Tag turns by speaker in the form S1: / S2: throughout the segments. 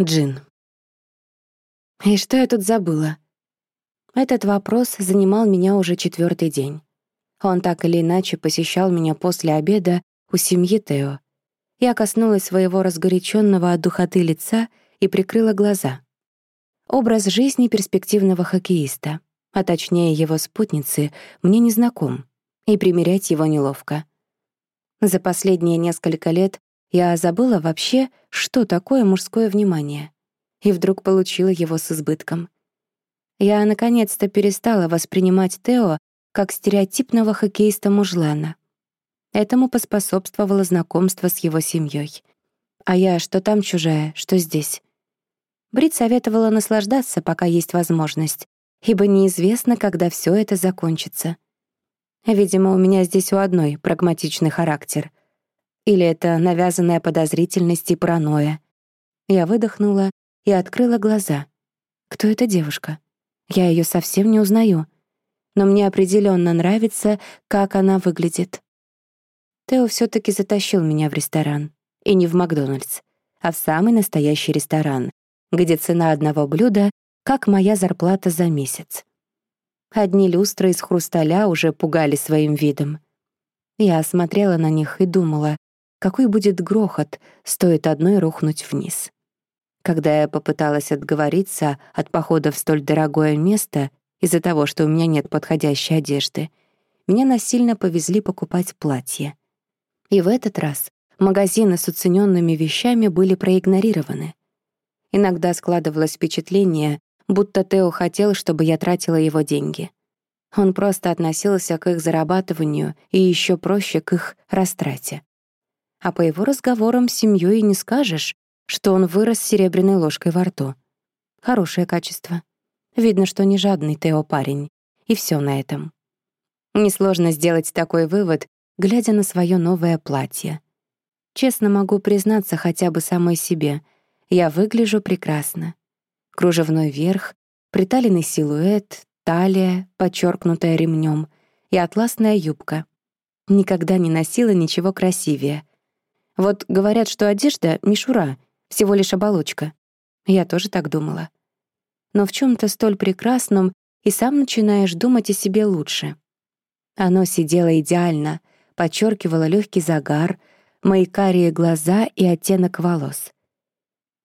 S1: Джин. И что я тут забыла? Этот вопрос занимал меня уже четвертый день. Он так или иначе посещал меня после обеда у семьи Тео. Я коснулась своего разгоряченного от духоты лица и прикрыла глаза. Образ жизни перспективного хоккеиста, а точнее его спутницы, мне не знаком, и примерять его неловко. За последние несколько лет я забыла вообще, что такое мужское внимание, и вдруг получила его с избытком. Я наконец-то перестала воспринимать Тео как стереотипного хоккеиста-мужлана. Этому поспособствовало знакомство с его семьей. А я что там чужая, что здесь. Брит советовала наслаждаться, пока есть возможность, ибо неизвестно, когда все это закончится. Видимо, у меня здесь у одной прагматичный характер. Или это навязанная подозрительность и паранойя. Я выдохнула и открыла глаза. Кто эта девушка? Я ее совсем не узнаю. Но мне определенно нравится, как она выглядит. Тео все таки затащил меня в ресторан. И не в Макдональдс, а в самый настоящий ресторан, где цена одного блюда — как моя зарплата за месяц. Одни люстры из хрусталя уже пугали своим видом. Я смотрела на них и думала, какой будет грохот, стоит одной рухнуть вниз. Когда я попыталась отговориться от похода в столь дорогое место из-за того, что у меня нет подходящей одежды, меня насильно повезли покупать платье. И в этот раз магазины с уцененными вещами были проигнорированы. Иногда складывалось впечатление, будто Тео хотел, чтобы я тратила его деньги. Он просто относился к их зарабатыванию и еще проще к их растрате. А по его разговорам с семьей не скажешь, что он вырос с серебряной ложкой во рту. Хорошее качество. Видно, что не жадный Тео парень. И все на этом. Несложно сделать такой вывод, глядя на свое новое платье. Честно могу признаться хотя бы самой себе, я выгляжу прекрасно. Кружевной верх, приталенный силуэт, талия, подчеркнутая ремнем, и атласная юбка. Никогда не носила ничего красивее. Вот говорят, что одежда — мишура, всего лишь оболочка. Я тоже так думала. Но в чем то столь прекрасном и сам начинаешь думать о себе лучше. Оно сидело идеально, подчеркивало легкий загар, мои карие глаза и оттенок волос.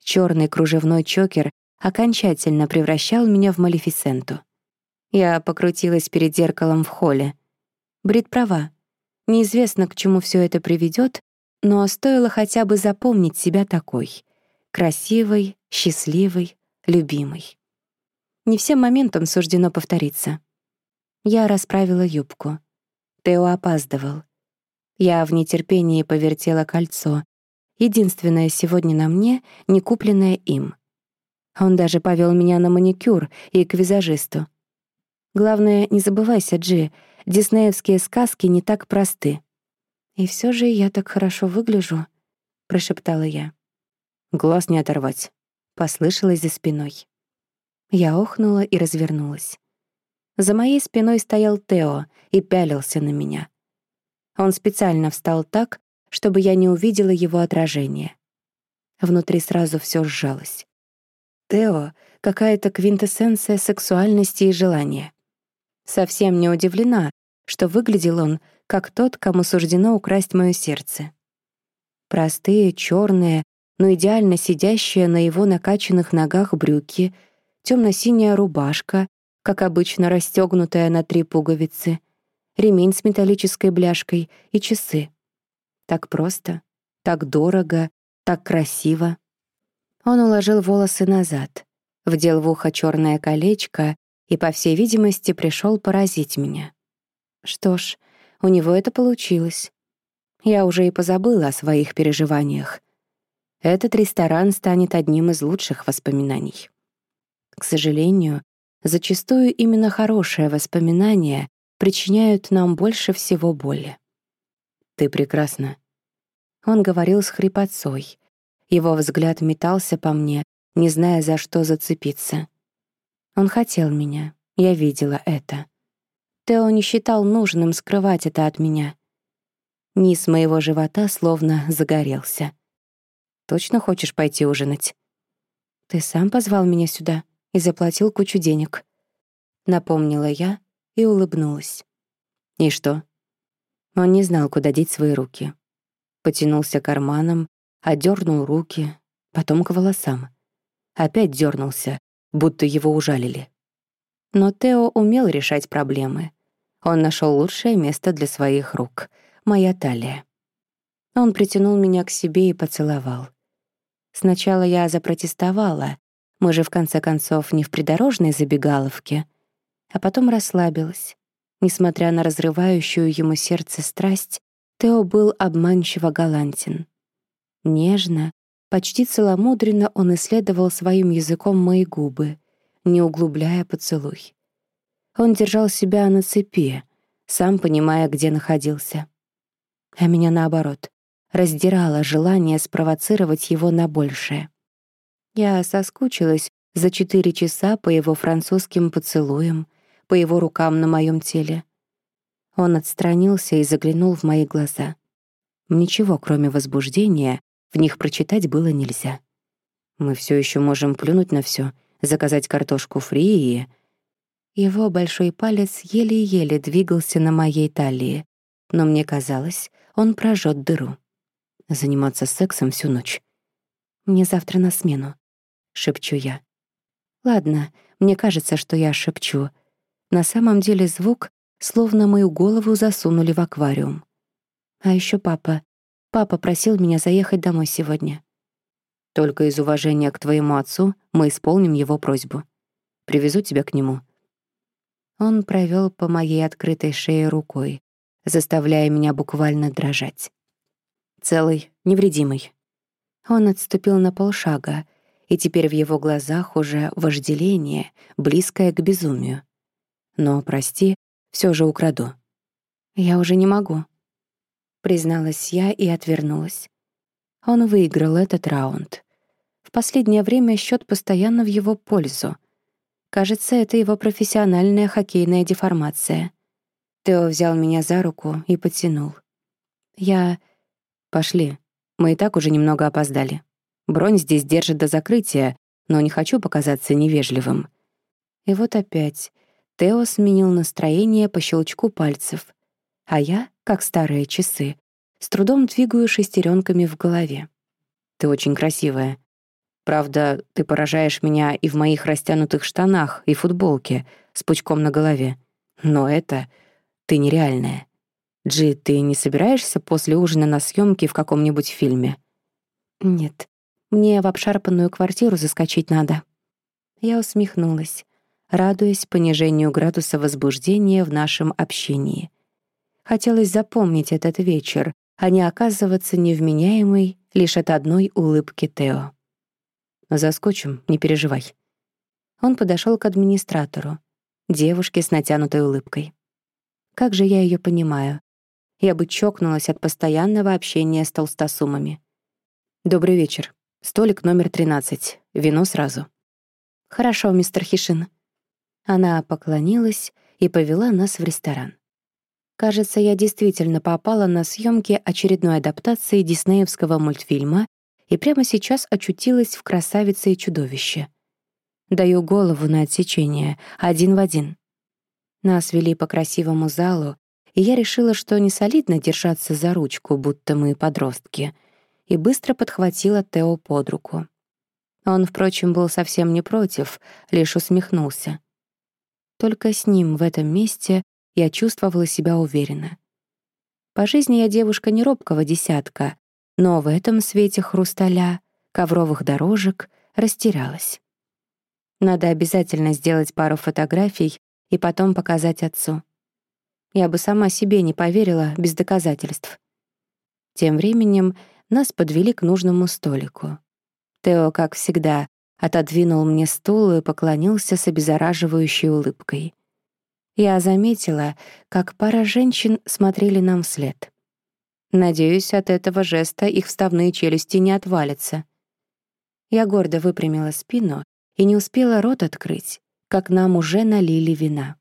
S1: Черный кружевной чокер окончательно превращал меня в Малефисенту. Я покрутилась перед зеркалом в холле. Брит права. Неизвестно, к чему все это приведет, но стоило хотя бы запомнить себя такой. Красивой, счастливой, любимой. Не всем моментам суждено повториться. Я расправила юбку. Тео опаздывал. Я в нетерпении повертела кольцо. Единственное сегодня на мне, не купленное им. Он даже повел меня на маникюр и к визажисту. Главное, не забывайся, Джи, диснеевские сказки не так просты. «И все же я так хорошо выгляжу», — прошептала я. «Глаз не оторвать», — послышалось за спиной. Я охнула и развернулась. За моей спиной стоял Тео и пялился на меня. Он специально встал так, чтобы я не увидела его отражение. Внутри сразу все сжалось. Тео — какая-то квинтэссенция сексуальности и желания. Совсем не удивлена, что выглядел он как тот, кому суждено украсть моё сердце. Простые, чёрные, но идеально сидящие на его накачанных ногах брюки, тёмно-синяя рубашка, как обычно расстёгнутая на три пуговицы, ремень с металлической бляшкой и часы. Так просто, так дорого, так красиво. Он уложил волосы назад, вдел в ухо чёрное колечко и, по всей видимости, пришел поразить меня. Что ж, у него это получилось. Я уже и позабыла о своих переживаниях. Этот ресторан станет одним из лучших воспоминаний. К сожалению, зачастую именно хорошие воспоминания причиняют нам больше всего боли. «Ты прекрасна», — он говорил с хрипотцой. Его взгляд метался по мне, не зная, за что зацепиться. Он хотел меня, я видела это. Тео не считал нужным скрывать это от меня. Низ моего живота словно загорелся. «Точно хочешь пойти ужинать?» «Ты сам позвал меня сюда и заплатил кучу денег», — напомнила я и улыбнулась.
S2: «И что?» Он не знал, куда деть свои руки. Потянулся к карманам, отдернул руки, потом к волосам. Опять дернулся, будто его ужалили. Но Тео умел решать проблемы. Он нашел лучшее место для своих рук — моя талия. Он притянул меня к себе и поцеловал. Сначала я запротестовала, мы же в конце концов не в придорожной забегаловке, а потом расслабилась. Несмотря на разрывающую ему сердце страсть, Тео был обманчиво галантен. Нежно, почти целомудренно он исследовал своим языком мои губы, не углубляя поцелуй. Он держал себя на цепи, сам понимая, где находился. А меня, наоборот, раздирало желание спровоцировать его на большее. Я соскучилась за четыре часа по его французским поцелуям, по его рукам на моем теле. Он отстранился и заглянул в мои глаза. Ничего, кроме возбуждения, в них прочитать было нельзя. Мы все еще можем плюнуть на все, заказать картошку фри и... Его большой палец еле-еле двигался на моей талии, но мне казалось, он прожжет дыру. Заниматься сексом всю ночь. «Мне завтра на смену», — шепчу я. Ладно, мне кажется, что я шепчу. На самом деле звук, словно мою голову засунули в аквариум. А еще папа. Папа просил меня заехать домой сегодня. Только из уважения к твоему отцу мы исполним его просьбу. Привезу тебя к нему. Он провел по моей открытой шее рукой, заставляя меня буквально дрожать. Целый, невредимый. Он отступил на полшага, и теперь в его глазах уже вожделение, близкое к безумию. Но, прости, все же украду. Я уже не могу. Призналась я и отвернулась. Он выиграл этот раунд. В последнее время счет постоянно в его пользу. Кажется, это его профессиональная хоккейная деформация. Тео взял меня за руку и потянул. Я... Пошли. Мы и так уже немного опоздали. Бронь здесь держит до закрытия, но не хочу показаться невежливым. И вот опять Тео сменил настроение по щелчку пальцев, а я, как старые часы, с трудом двигаю шестеренками в голове. «Ты очень красивая. Правда, ты поражаешь меня и в моих растянутых штанах и футболке с пучком на голове. Но это... ты нереальная. Джи, ты не собираешься после ужина на съемке в каком-нибудь фильме?» «Нет, мне в обшарпанную квартиру заскочить надо». Я усмехнулась радуясь понижению градуса возбуждения в нашем общении. Хотелось запомнить этот вечер, а не оказываться невменяемой лишь от одной улыбки Тео. «Заскочим, не переживай». Он подошел к администратору, девушке с натянутой улыбкой. Как же я ее понимаю? Я бы чокнулась от постоянного общения с толстосумами. «Добрый вечер. Столик номер 13. Вино сразу». «Хорошо, мистер Хишин», она поклонилась и повела нас в ресторан. Кажется, я действительно попала на съемки очередной адаптации диснеевского мультфильма и прямо сейчас очутилась в «Красавице и чудовище». Даю голову на отсечение, один в один. Нас вели по красивому залу, и я решила, что не солидно держаться за ручку, будто мы подростки, и быстро подхватила Тео под руку. Он, впрочем, был совсем не против, лишь усмехнулся. Только с ним в этом месте я чувствовала себя уверенно. По жизни я девушка не робкого десятка, но в этом свете хрусталя, ковровых дорожек растерялась. Надо обязательно сделать пару фотографий и потом показать отцу. Я бы сама себе не поверила без доказательств. Тем временем нас подвели к нужному столику. Тео, как всегда, отодвинул мне стул и поклонился с обеззараживающей улыбкой. Я заметила, как пара женщин смотрели нам вслед. Надеюсь, от этого жеста их вставные челюсти не отвалятся. Я гордо выпрямила спину и не успела рот открыть, как нам уже налили вина.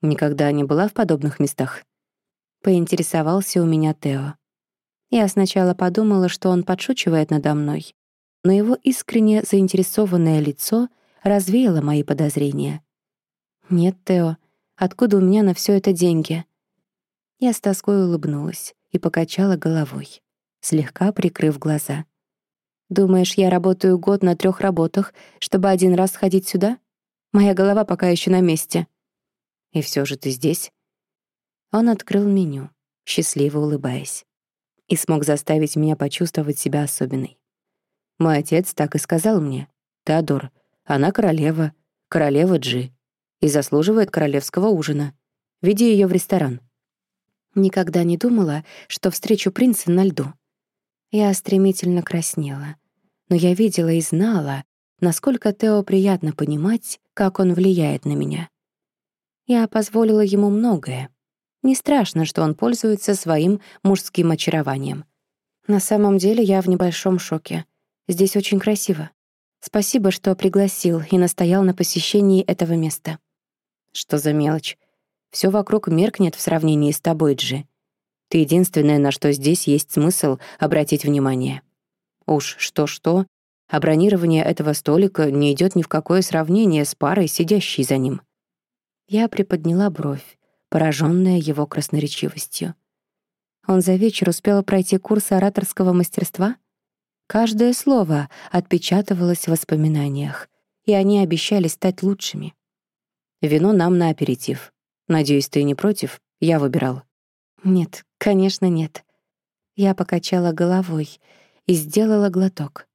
S2: Никогда не была в подобных местах. Поинтересовался у меня Тео. Я сначала подумала, что он подшучивает надо мной, но его искренне заинтересованное лицо развеяло мои подозрения. «Нет, Тео, откуда у меня на все это деньги?» Я с тоской улыбнулась и покачала головой, слегка прикрыв глаза. «Думаешь, я работаю год на трех работах, чтобы один раз сходить сюда? Моя голова пока еще на месте». «И все же ты здесь?» Он открыл меню, счастливо улыбаясь, и смог заставить меня почувствовать себя особенной. Мой отец так и сказал мне. «Теодор, она королева, королева Джи, и заслуживает королевского ужина. Веди ее в ресторан». Никогда не думала, что встречу принца на льду. Я стремительно краснела, но я видела и знала, насколько Тео приятно понимать, как он влияет на меня. Я позволила ему многое. Не страшно, что он пользуется своим мужским очарованием. На самом деле я в небольшом шоке. Здесь очень красиво. Спасибо, что пригласил и настоял на посещении этого места. Что за мелочь? Все вокруг меркнет в сравнении с тобой, Джи. Ты единственное, на что здесь есть смысл обратить внимание. Уж что-что, а бронирование этого столика не идет ни в какое сравнение с парой, сидящей за ним. Я приподняла бровь, пораженная его красноречивостью. Он за вечер успел пройти курс ораторского мастерства? Каждое слово отпечатывалось в воспоминаниях, и они обещали стать лучшими. Вино нам на аперитив. Надеюсь, ты не против? Я выбирал. Нет, конечно, нет. Я покачала головой и сделала глоток.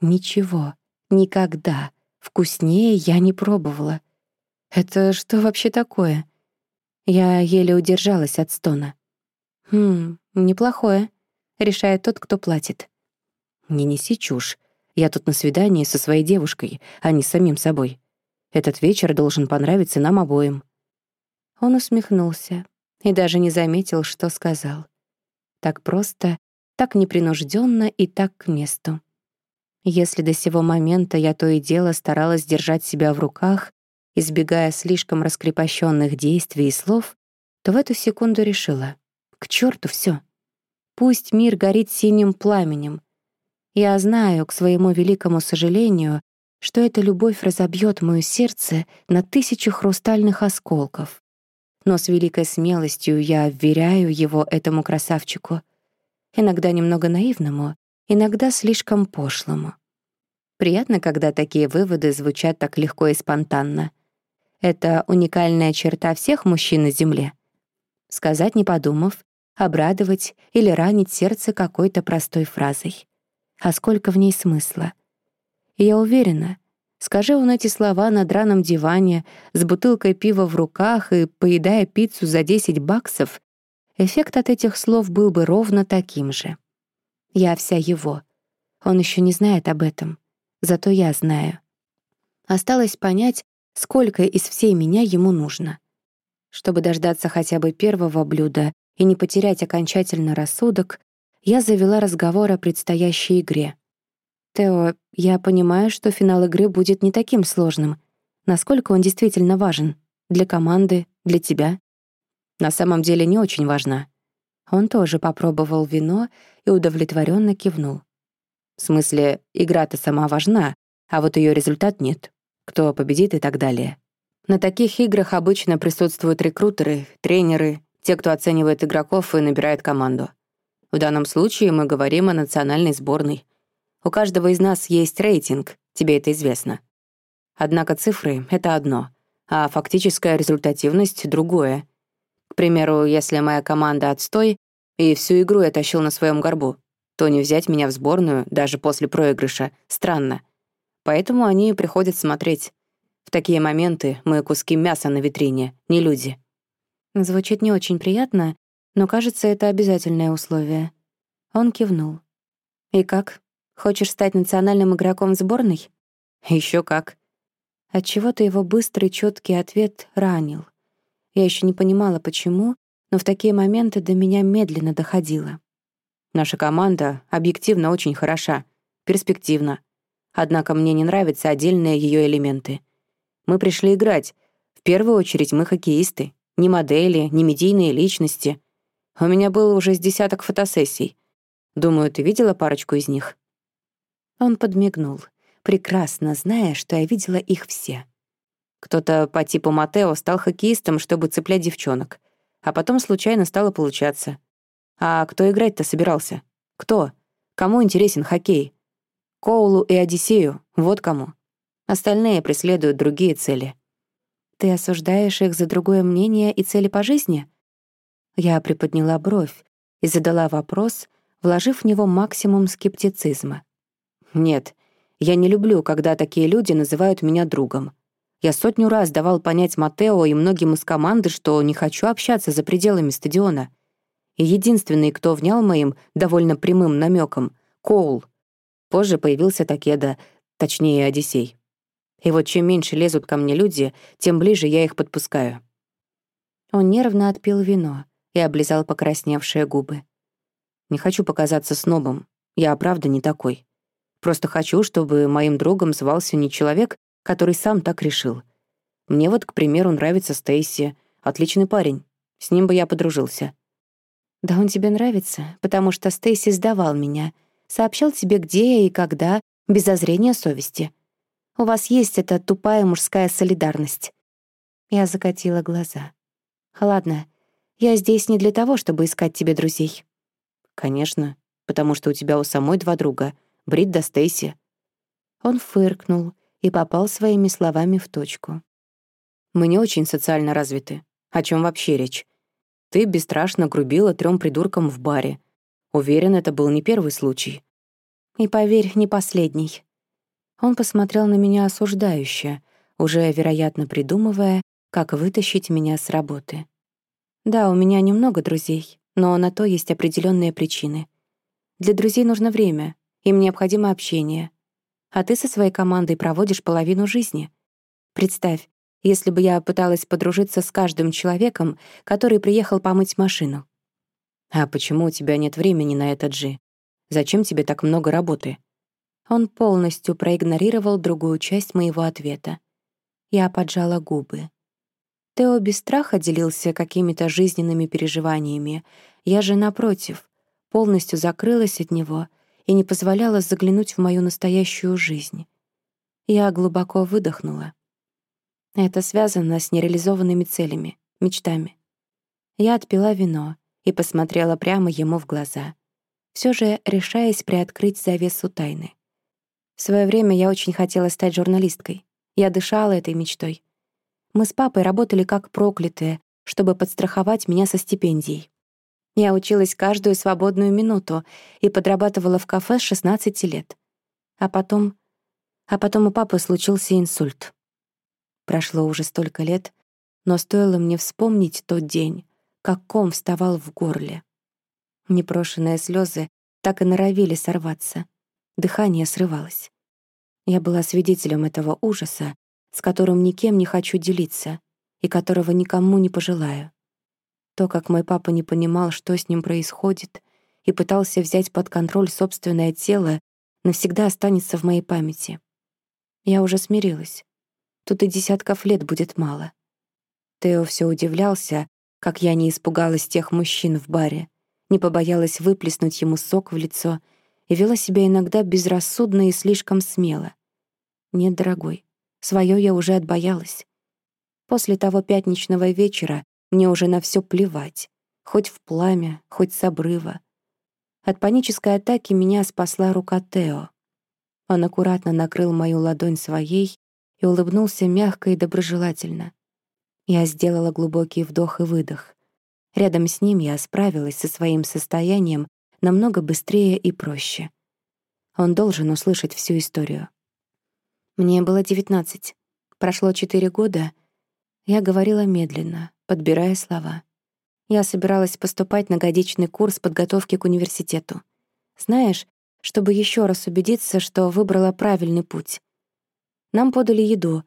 S2: Ничего, никогда вкуснее я не пробовала. Это что вообще такое? Я еле удержалась от стона. Хм, неплохое. Решает тот, кто платит. Не неси чушь. Я тут на свидании со своей девушкой, а не с самим собой. Этот вечер должен понравиться нам обоим». Он усмехнулся и даже не заметил, что сказал. Так просто, так непринужденно и так к месту. Если до сего момента я то и дело старалась держать себя в руках, избегая слишком раскрепощенных действий и слов, то в эту секунду решила — к черту все. Пусть мир горит синим пламенем, я знаю, к своему великому сожалению, что эта любовь разобьет моё сердце на тысячу хрустальных осколков. Но с великой смелостью я вверяю его этому красавчику. Иногда немного наивному, иногда слишком пошлому. Приятно, когда такие выводы звучат так легко и спонтанно. Это уникальная черта всех мужчин на Земле. Сказать не подумав, обрадовать или ранить сердце какой-то простой фразой а сколько в ней смысла. И я уверена, скажи он эти слова на драном диване, с бутылкой пива в руках и поедая пиццу за 10 баксов, эффект от этих слов был бы ровно таким же. Я вся его. Он еще не знает об этом, зато я знаю. Осталось понять, сколько из всей меня ему нужно. Чтобы дождаться хотя бы первого блюда и не потерять окончательно рассудок, я завела разговор о предстоящей игре. «Тео, я понимаю, что финал игры будет не таким сложным. Насколько он действительно важен? Для команды, для тебя?» «На самом деле не очень важна». Он тоже попробовал вино и удовлетворенно кивнул. «В смысле, игра-то сама важна, а вот ее результат нет. Кто победит и так далее. На таких играх обычно присутствуют рекрутеры, тренеры, те, кто оценивает игроков и набирает команду. В данном случае мы говорим о национальной сборной. У каждого из нас есть рейтинг, тебе это известно. Однако цифры — это одно, а фактическая результативность — другое. К примеру, если моя команда отстой, и всю игру я тащил на своем горбу, то не взять меня в сборную, даже после проигрыша, странно. Поэтому они приходят смотреть. В такие моменты мы куски мяса на витрине, не люди. Звучит не очень приятно, но, кажется, это обязательное условие. Он кивнул. «И как? Хочешь стать национальным игроком сборной?» Еще как». Отчего-то его быстрый, четкий ответ ранил. Я еще не понимала, почему, но в такие моменты до меня медленно доходило. Наша команда объективно очень хороша, перспективна. Однако мне не нравятся отдельные ее элементы. Мы пришли играть. В первую очередь мы хоккеисты. Не модели, не медийные личности. У меня было уже с десяток фотосессий. Думаю, ты видела парочку из них?»
S1: Он подмигнул, прекрасно зная, что я видела их все.
S2: Кто-то по типу Матео стал хоккеистом, чтобы цеплять девчонок. А потом случайно стало получаться. А кто играть-то собирался? Кто? Кому интересен хоккей? Коулу и Одиссею, вот кому. Остальные преследуют другие цели.
S1: Ты осуждаешь их за другое мнение и цели по жизни? Я приподняла бровь и задала вопрос, вложив в него максимум скептицизма.
S2: Нет, я не люблю, когда такие люди называют меня другом. Я сотню раз давал понять Матео и многим из команды, что не хочу общаться за пределами стадиона. И единственный, кто внял моим довольно прямым намеком, Коул. Позже появился Такеда, точнее, Одиссей. И вот чем меньше лезут ко мне люди, тем ближе я их подпускаю.
S1: Он нервно отпил вино и облизал покрасневшие губы.
S2: Не хочу показаться снобом. Я правда не такой. Просто хочу, чтобы моим другом звался не человек, который сам так решил. Мне вот, к примеру, нравится Стейси. Отличный парень. С ним бы я подружился.
S1: Да он тебе нравится, потому что Стейси сдавал меня. Сообщал тебе, где я и когда, без озрения совести. У вас есть эта тупая мужская солидарность. Я закатила глаза. Ладно, я здесь не для того, чтобы искать тебе друзей.
S2: Конечно, потому что у тебя у самой два друга — Брит да Стейси.
S1: Он фыркнул и попал своими словами в точку.
S2: «Мы не очень социально развиты. О чем вообще речь? Ты бесстрашно грубила трем придуркам в баре. Уверен, это был не первый случай».
S1: «И поверь, не последний». Он посмотрел на меня осуждающе, уже, вероятно, придумывая, как вытащить меня с работы. «Да, у меня немного друзей, но на то есть определенные причины. Для друзей нужно время, им необходимо общение, а ты со своей командой проводишь половину жизни. Представь, если бы я пыталась подружиться с каждым человеком, который приехал помыть машину.
S2: А почему у тебя нет времени на это, Джи? Зачем тебе так много работы?
S1: Он полностью проигнорировал другую часть моего ответа. Я поджала губы. Тео без страха делился какими-то жизненными переживаниями. Я же, напротив, полностью закрылась от него и не позволяла заглянуть в мою настоящую жизнь. Я глубоко выдохнула. Это связано с нереализованными целями, мечтами. Я отпила вино и посмотрела прямо ему в глаза, все же решаясь приоткрыть завесу тайны. В свое время я очень хотела стать журналисткой. Я дышала этой мечтой. Мы с папой работали как проклятые, чтобы подстраховать меня со стипендией. Я училась каждую свободную минуту и подрабатывала в кафе с 16 лет. А потом... А потом у папы случился инсульт. Прошло уже столько лет, но стоило мне вспомнить тот день, как ком вставал в горле. Непрошенные слезы так и норовили сорваться. Дыхание срывалось. Я была свидетелем этого ужаса, с которым никем не хочу делиться и которого никому не пожелаю. То, как мой папа не понимал, что с ним происходит, и пытался взять под контроль собственное тело, навсегда останется в моей памяти. Я уже смирилась. Тут и десятков лет будет мало. Тео все удивлялся, как я не испугалась тех мужчин в баре, не побоялась выплеснуть ему сок в лицо и вела себя иногда безрассудно и слишком смело. Нет, дорогой, своё я уже отбоялась. После того пятничного вечера мне уже на все плевать. Хоть в пламя, хоть с обрыва. От панической атаки меня спасла рука Тео. Он аккуратно накрыл мою ладонь своей и улыбнулся мягко и доброжелательно. Я сделала глубокий вдох и выдох. Рядом с ним я справилась со своим состоянием намного быстрее и проще. Он должен услышать всю историю. Мне было девятнадцать. Прошло четыре года. Я говорила медленно, подбирая слова. Я собиралась поступать на годичный курс подготовки к университету. Знаешь, чтобы еще раз убедиться, что выбрала правильный путь. Нам подали еду,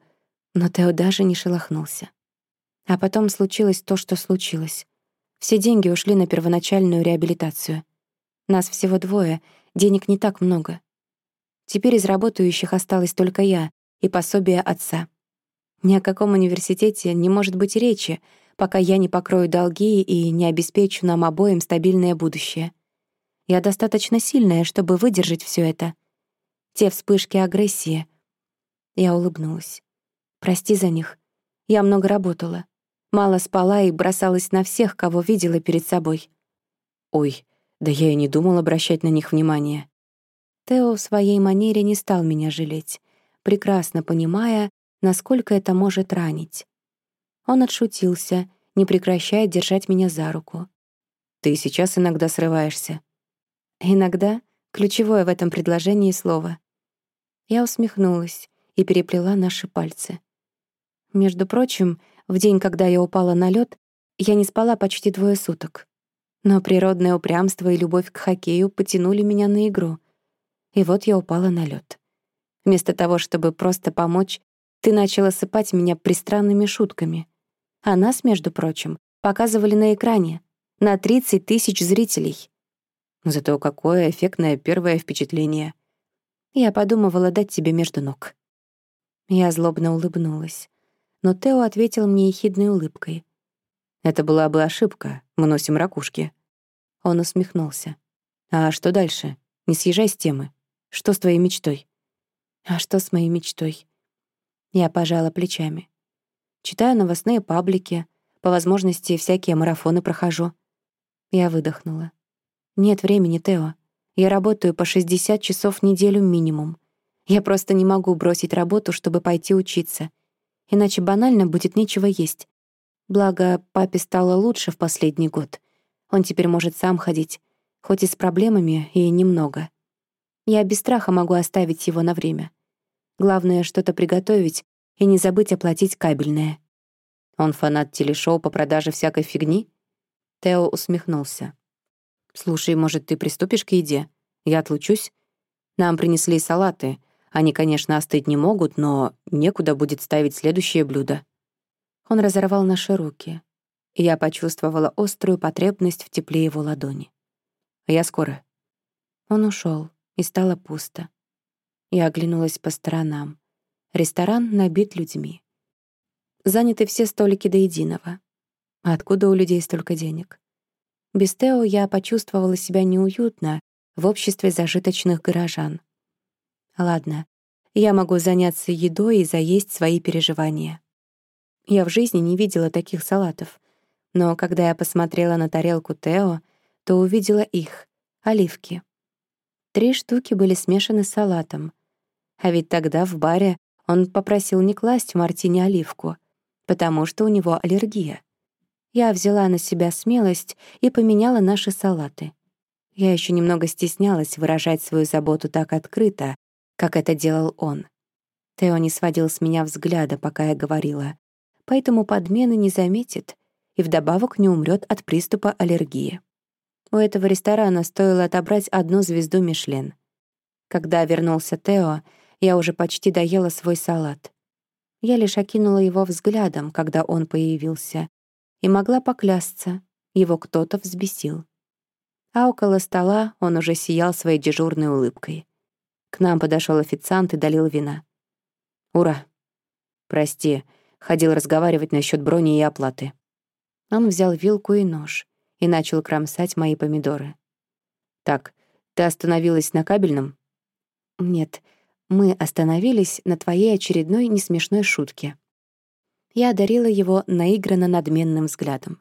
S1: но Тео даже не шелохнулся. А потом случилось то, что случилось. Все деньги ушли на первоначальную реабилитацию. Нас всего двое, денег не так много. Теперь из работающих осталась только я и пособие отца. Ни о каком университете не может быть речи, пока я не покрою долги и не обеспечу нам обоим стабильное будущее. Я достаточно сильная, чтобы выдержать все это. те вспышки агрессии. Я улыбнулась. Прости за них. Я много работала. Мало спала и бросалась на всех, кого видела перед собой.
S2: Ой, да я и не думал обращать на них внимание.
S1: Тео в своей манере не стал меня жалеть, прекрасно понимая, насколько это может ранить. Он отшутился, не прекращая держать меня за руку.
S2: «Ты сейчас иногда срываешься».
S1: «Иногда» — ключевое в этом предложении слово. Я усмехнулась и переплела наши пальцы. Между прочим, в день, когда я упала на лед, я не спала почти двое суток. Но природное упрямство и любовь к хоккею потянули меня на игру. И вот я упала на лед. Вместо того, чтобы просто помочь, ты начала сыпать меня пристранными шутками. А нас, между прочим, показывали на экране. На 30 тысяч зрителей.
S2: Зато какое эффектное первое впечатление.
S1: Я подумывала дать тебе между ног. Я злобно улыбнулась но Тео ответил мне ехидной улыбкой.
S2: «Это была бы ошибка, мы носим ракушки».
S1: Он усмехнулся.
S2: «А что дальше? Не съезжай с темы. Что с твоей мечтой?»
S1: «А что с моей мечтой?» Я пожала плечами. Читаю новостные паблики, по возможности всякие марафоны прохожу. Я выдохнула. «Нет времени, Тео. Я работаю по 60 часов в неделю минимум. Я просто не могу бросить работу, чтобы пойти учиться иначе банально будет нечего есть. Благо, папе стало лучше в последний год. Он теперь может сам ходить, хоть и с проблемами, и немного. Я без страха могу оставить его на время. Главное — что-то приготовить и не забыть оплатить кабельное.
S2: Он фанат телешоу по продаже всякой фигни? Тео усмехнулся. «Слушай, может, ты приступишь к еде? Я отлучусь. Нам принесли салаты, они, конечно, остыть не могут, но некуда будет ставить следующее блюдо.
S1: Он разорвал наши руки, я почувствовала острую потребность в тепле его ладони.
S2: «Я скоро».
S1: Он ушел, и стало пусто. Я оглянулась по сторонам. Ресторан набит людьми. Заняты все столики до единого. А откуда у людей столько денег? Без Тео я почувствовала себя неуютно в обществе зажиточных горожан. Ладно, я могу заняться едой и заесть свои переживания. Я в жизни не видела таких салатов, но когда я посмотрела на тарелку Тео, то увидела их — оливки. Три штуки были смешаны с салатом. А ведь тогда в баре он попросил не класть в мартини оливку, потому что у него аллергия. Я взяла на себя смелость и поменяла наши салаты. Я еще немного стеснялась выражать свою заботу так открыто, как это делал он. Тео не сводил с меня взгляда, пока я говорила, поэтому подмены не заметит и вдобавок не умрет от приступа аллергии. У этого ресторана стоило отобрать одну звезду Мишлен. Когда вернулся Тео, я уже почти доела свой салат. Я лишь окинула его взглядом, когда он появился, и могла поклясться, его кто-то взбесил. А около стола он уже сиял своей дежурной улыбкой. К нам подошел официант и долил вина.
S2: «Ура! Прости, ходил разговаривать насчет брони и оплаты».
S1: Он взял вилку и нож и начал кромсать мои помидоры.
S2: «Так, ты остановилась на кабельном?»
S1: «Нет, мы остановились на твоей очередной несмешной шутке». Я одарила его наигранно надменным взглядом.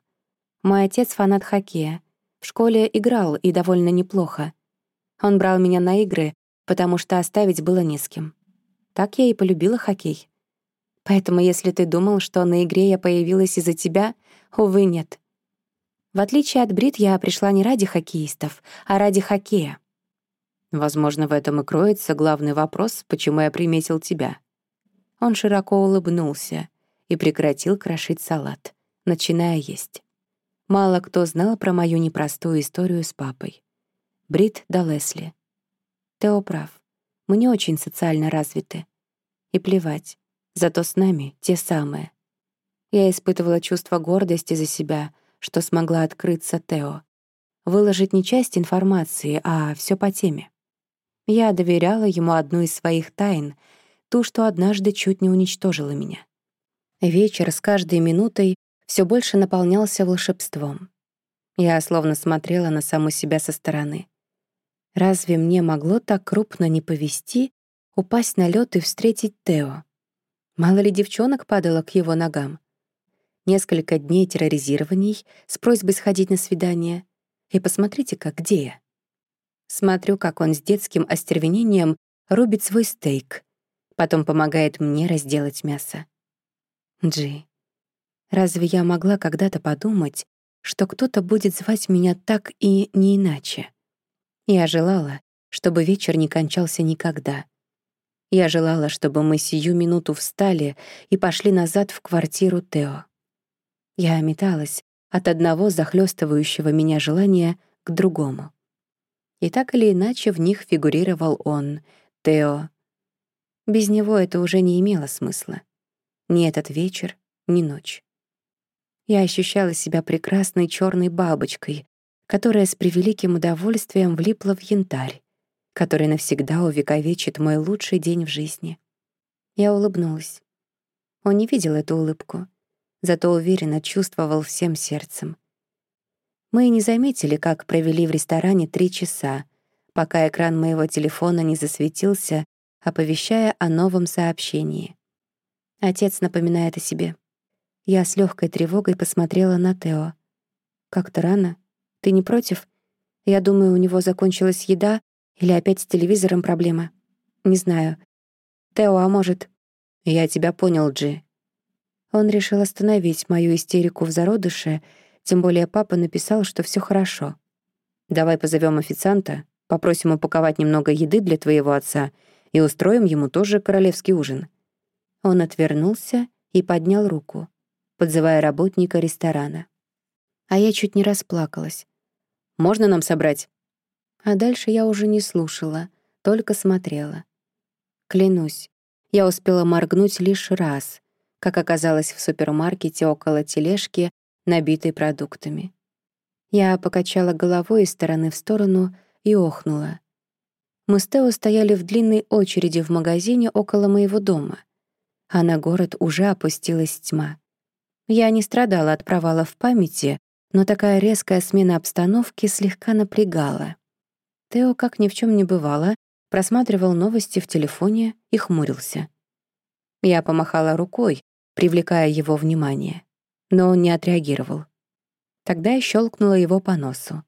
S1: Мой отец — фанат хоккея. В школе играл и довольно неплохо. Он брал меня на игры, потому что оставить было не с кем. Так я и полюбила хоккей. Поэтому если ты думал, что на игре я появилась из-за тебя, увы, нет. В отличие от Брит, я пришла не ради хоккеистов, а ради хоккея.
S2: Возможно, в этом и кроется главный вопрос, почему я приметил тебя.
S1: Он широко улыбнулся и прекратил крошить салат, начиная есть. Мало кто знал про мою непростую историю с папой. Брит да Лесли. Тео прав. Мы не очень социально развиты. И плевать. Зато с нами те самые. Я испытывала чувство гордости за себя, что смогла открыться Тео. Выложить не часть информации, а все по теме. Я доверяла ему одну из своих тайн, ту, что однажды чуть не уничтожила меня. Вечер с каждой минутой все больше наполнялся волшебством. Я словно смотрела на саму себя со стороны. Разве мне могло так крупно не повести, упасть на лед и встретить Тео. Мало ли девчонок падало к его ногам. Несколько дней терроризирований с просьбой сходить на свидание. И посмотрите-ка, где я. Смотрю, как он с детским остервенением рубит свой стейк, потом помогает мне разделать мясо. Джи, разве я могла когда-то подумать, что кто-то будет звать меня так и не иначе? Я желала, чтобы вечер не кончался никогда. Я желала, чтобы мы сию минуту встали и пошли назад в квартиру Тео. Я металась от одного захлестывающего меня желания к другому. И так или иначе в них фигурировал он, Тео. Без него это уже не имело смысла. Ни этот вечер, ни ночь. Я ощущала себя прекрасной черной бабочкой, которая с превеликим удовольствием влипла в янтарь, который навсегда увековечит мой лучший день в жизни. Я улыбнулась. Он не видел эту улыбку, зато уверенно чувствовал всем сердцем. Мы и не заметили, как провели в ресторане три часа, пока экран моего телефона не засветился, оповещая о новом сообщении. Отец напоминает о себе. Я с легкой тревогой посмотрела на Тео. «Как-то рано. Ты не против? Я думаю, у него закончилась еда или опять с телевизором проблема. Не знаю. Тео, а может...» «Я тебя понял, Джи». Он решил остановить мою истерику в зародыше — тем более папа написал, что все хорошо. Давай позовем официанта, попросим упаковать немного еды для твоего отца и устроим ему тоже королевский ужин». Он отвернулся и поднял руку, подзывая работника ресторана. А я чуть не расплакалась. «Можно нам собрать?» А дальше я уже не слушала, только смотрела. Клянусь, я успела моргнуть лишь раз, как оказалось в супермаркете около тележки набитой продуктами. Я покачала головой из стороны в сторону и охнула. Мы с Тео стояли в длинной очереди в магазине около моего дома, а на город уже опустилась тьма. Я не страдала от провала в памяти, но такая резкая смена обстановки слегка напрягала. Тео, как ни в чем не бывало, просматривал новости в телефоне и хмурился. Я помахала рукой, привлекая его внимание но он не отреагировал. Тогда я щелкнула его по носу.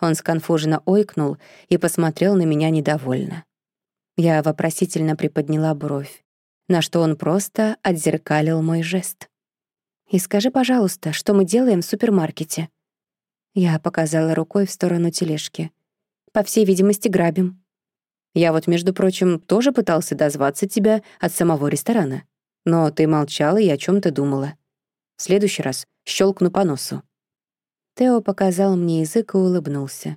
S1: Он сконфуженно ойкнул и посмотрел на меня недовольно. Я вопросительно приподняла бровь, на что он просто отзеркалил мой жест. «И скажи, пожалуйста, что мы делаем в супермаркете?» Я показала рукой в сторону тележки. «По всей видимости, грабим». «Я вот, между прочим, тоже пытался дозваться тебя от самого ресторана. Но ты молчала и о чем то думала. В следующий раз щелкну по носу». Тео показал мне язык и улыбнулся.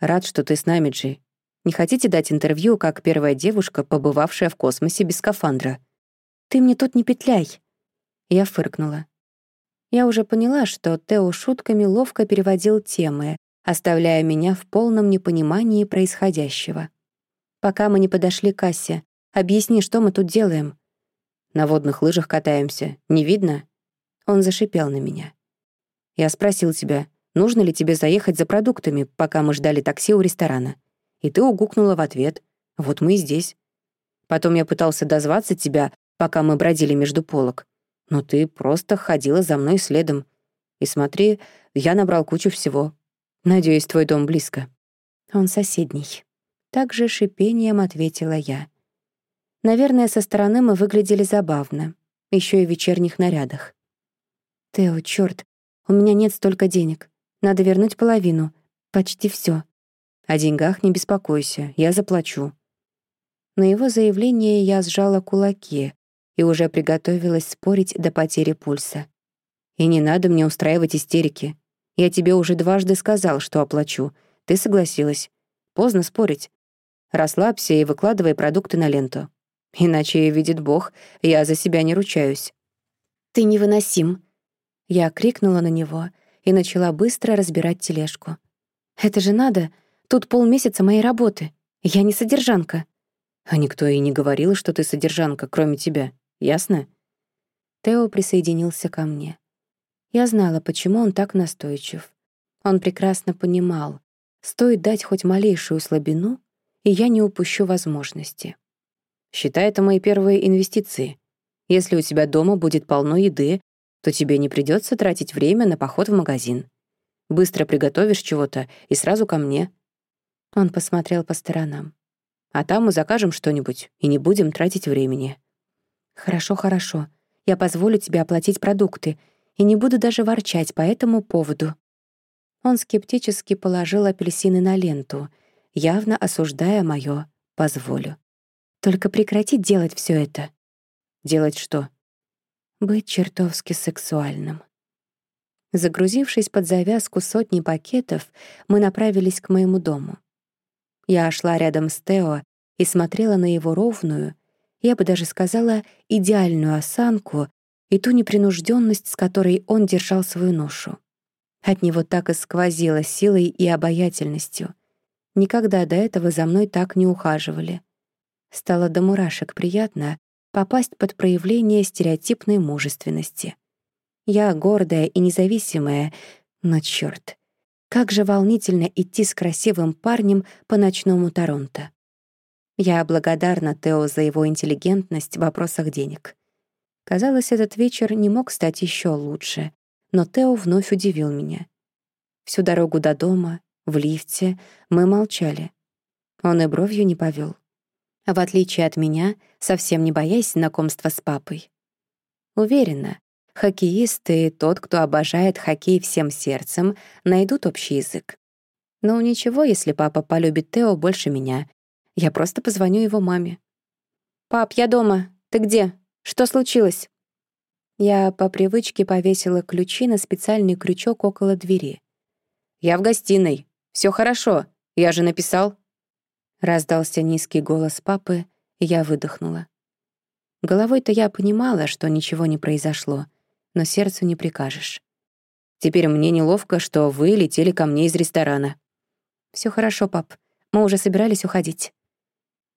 S1: «Рад, что ты с нами, Джи. Не хотите дать интервью, как первая девушка, побывавшая в космосе без скафандра?» «Ты мне тут не петляй!» Я фыркнула. Я уже поняла, что Тео шутками ловко переводил темы, оставляя меня в полном непонимании происходящего. «Пока мы не подошли к кассе, объясни, что мы тут делаем?» «На водных лыжах катаемся. Не видно?» Он зашипел на меня. Я спросил тебя, нужно ли тебе заехать за продуктами, пока мы ждали такси у ресторана. И ты угукнула в ответ. Вот мы и здесь. Потом я пытался дозваться тебя, пока мы бродили между полок. Но ты просто ходила за мной следом. И смотри, я набрал кучу всего. Надеюсь, твой дом близко. Он соседний. Так же шипением ответила я. Наверное, со стороны мы выглядели забавно. еще и в вечерних нарядах. «Тео, чёрт, у меня нет столько денег. Надо вернуть половину. Почти всё. О деньгах не беспокойся, я заплачу». На его заявление я сжала кулаки и уже приготовилась спорить до потери пульса. «И не надо мне устраивать истерики. Я тебе уже дважды сказал, что оплачу. Ты согласилась. Поздно спорить. Расслабься и выкладывай продукты на ленту. Иначе, видит Бог, я за себя не ручаюсь». «Ты невыносим», я крикнула на него и начала быстро разбирать тележку. «Это же надо! Тут полмесяца моей работы. Я не содержанка». «А никто и не говорил, что ты содержанка, кроме тебя. Ясно?» Тео присоединился ко мне. Я знала, почему он так настойчив. Он прекрасно понимал, стоит дать хоть малейшую слабину, и я не упущу возможности.
S2: Считай это мои первые инвестиции. Если у тебя дома будет полно еды, то тебе не придется тратить время на поход в магазин. Быстро приготовишь чего-то и сразу ко мне».
S1: Он посмотрел по сторонам.
S2: «А там мы закажем что-нибудь и не будем тратить времени».
S1: «Хорошо, хорошо. Я позволю тебе оплатить продукты и не буду даже ворчать по этому поводу». Он скептически положил апельсины на ленту, явно осуждая моё «позволю». «Только прекрати делать всё это».
S2: «Делать что?»
S1: «Быть чертовски сексуальным». Загрузившись под завязку сотни пакетов, мы направились к моему дому. Я шла рядом с Тео и смотрела на его ровную, я бы даже сказала, идеальную осанку и ту непринужденность, с которой он держал свою ношу. От него так и сквозило силой и обаятельностью. Никогда до этого за мной так не ухаживали. Стало до мурашек приятно попасть под проявление стереотипной мужественности — я гордая и независимая, но чёрт, как же волнительно идти с красивым парнем по ночному Торонто. Я благодарна Тео за его интеллигентность в вопросах денег. Казалось, этот вечер не мог стать ещё лучше, но Тео вновь удивил меня. Всю дорогу до дома, в лифте, мы молчали. Он и бровью не повёл. В отличие от меня, совсем не боясь знакомства с папой. Уверена, Хоккеист и тот, кто обожает хоккей всем сердцем, найдут общий язык. Но ничего, если папа полюбит Тео больше меня. Я просто позвоню его маме. «Пап, я дома. Ты где? Что случилось?» Я по привычке повесила ключи на специальный крючок около двери.
S2: «Я в гостиной. Все хорошо. Я же написал».
S1: Раздался низкий голос папы, и я выдохнула. Головой-то я понимала, что ничего не произошло — но сердцу не прикажешь.
S2: Теперь мне неловко, что вы летели ко мне из ресторана.
S1: Все хорошо, пап. Мы уже собирались уходить.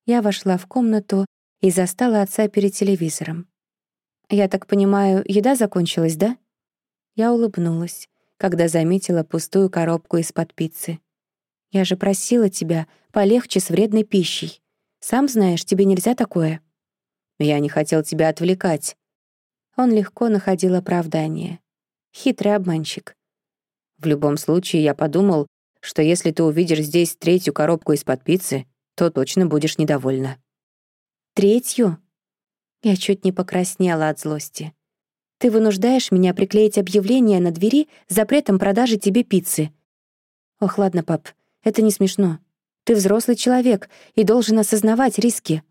S1: Я вошла в комнату и застала отца перед телевизором. «Я так понимаю, еда закончилась, да?» Я улыбнулась, когда заметила пустую коробку из-под пиццы. «Я же просила тебя полегче с вредной пищей. Сам знаешь, тебе нельзя такое».
S2: «Я не хотел тебя отвлекать.
S1: Он легко находил оправдание. Хитрый обманщик.
S2: В любом случае, я подумал, что если ты увидишь здесь третью коробку из-под пиццы, то точно будешь недовольна.
S1: Третью? Я чуть не покраснела от злости. Ты вынуждаешь меня приклеить объявление на двери с запретом продажи тебе пиццы. Ох, ладно, пап, это не смешно. Ты взрослый человек и должен осознавать риски.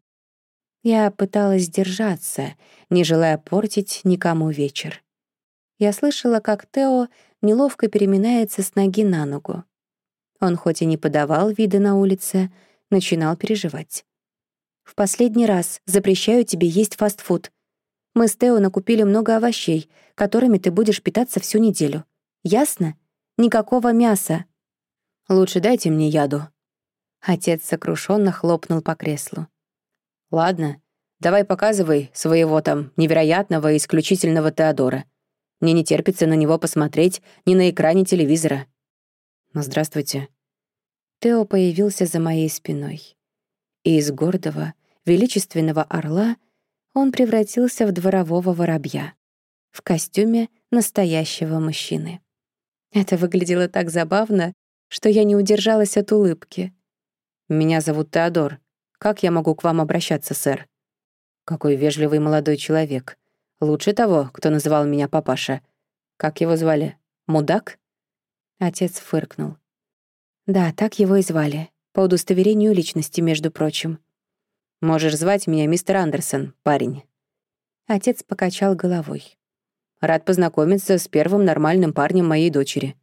S1: Я пыталась держаться, не желая портить никому вечер. Я слышала, как Тео неловко переминается с ноги на ногу. Он хоть и не подавал виды на улице, начинал переживать. «В последний раз запрещаю тебе есть фастфуд. Мы с Тео накупили много овощей, которыми ты будешь питаться всю неделю. Ясно? Никакого мяса».
S2: «Лучше дайте мне яду».
S1: Отец сокрушенно хлопнул по креслу.
S2: Ладно, давай показывай своего там невероятного и исключительного Теодора. Мне не терпится на него посмотреть ни на экране телевизора. Ну, здравствуйте.
S1: Тео появился за моей спиной. И из гордого, величественного орла он превратился в дворового воробья в костюме настоящего мужчины. Это выглядело так забавно, что я не удержалась от улыбки.
S2: «Меня зовут Теодор», как я могу к вам обращаться, сэр? Какой вежливый молодой человек. Лучше того, кто называл меня папаша. Как его звали? Мудак?
S1: Отец фыркнул. Да, так его и звали. По удостоверению личности, между прочим.
S2: Можешь звать меня мистер Андерсон, парень.
S1: Отец покачал головой.
S2: Рад познакомиться с первым нормальным парнем моей дочери.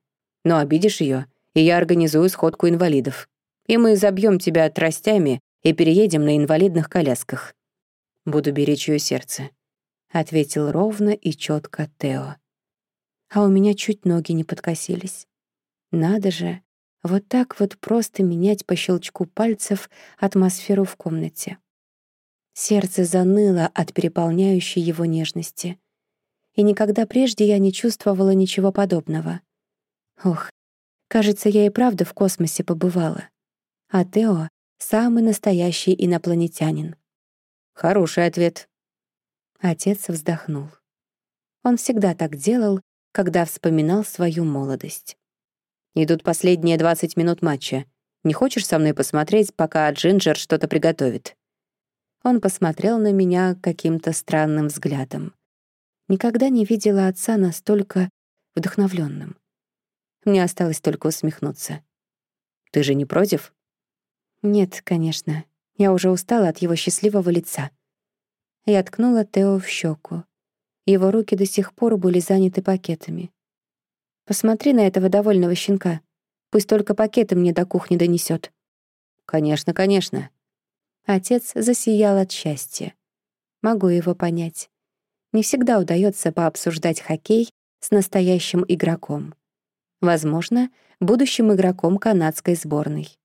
S2: Но обидишь ее, и я организую сходку инвалидов. И мы забьем тебя тростями и переедем на инвалидных колясках. Буду беречь ее сердце», — ответил ровно и четко Тео.
S1: А у меня чуть ноги не подкосились. Надо же, вот так вот просто менять по щелчку пальцев атмосферу в комнате. Сердце заныло от переполняющей его нежности. И никогда прежде я не чувствовала ничего подобного. Ох, кажется, я и правда в космосе побывала. А Тео Самый настоящий инопланетянин.
S2: Хороший ответ.
S1: Отец вздохнул. Он всегда так делал, когда вспоминал свою молодость.
S2: Идут последние 20 минут матча. Не хочешь со мной посмотреть, пока Джинджер что-то приготовит?»
S1: Он посмотрел на меня каким-то странным взглядом. Никогда не видела отца настолько вдохновленным. Мне осталось только усмехнуться.
S2: «Ты же не против?»
S1: «Нет, конечно. Я уже устала от его счастливого лица». Я ткнула Тео в щеку. Его руки до сих пор были заняты пакетами. «Посмотри на этого довольного щенка. Пусть только пакеты мне до кухни донесет.
S2: «Конечно, конечно».
S1: Отец засиял от счастья. Могу его понять. Не всегда удается пообсуждать хоккей с настоящим игроком. Возможно, будущим игроком канадской сборной.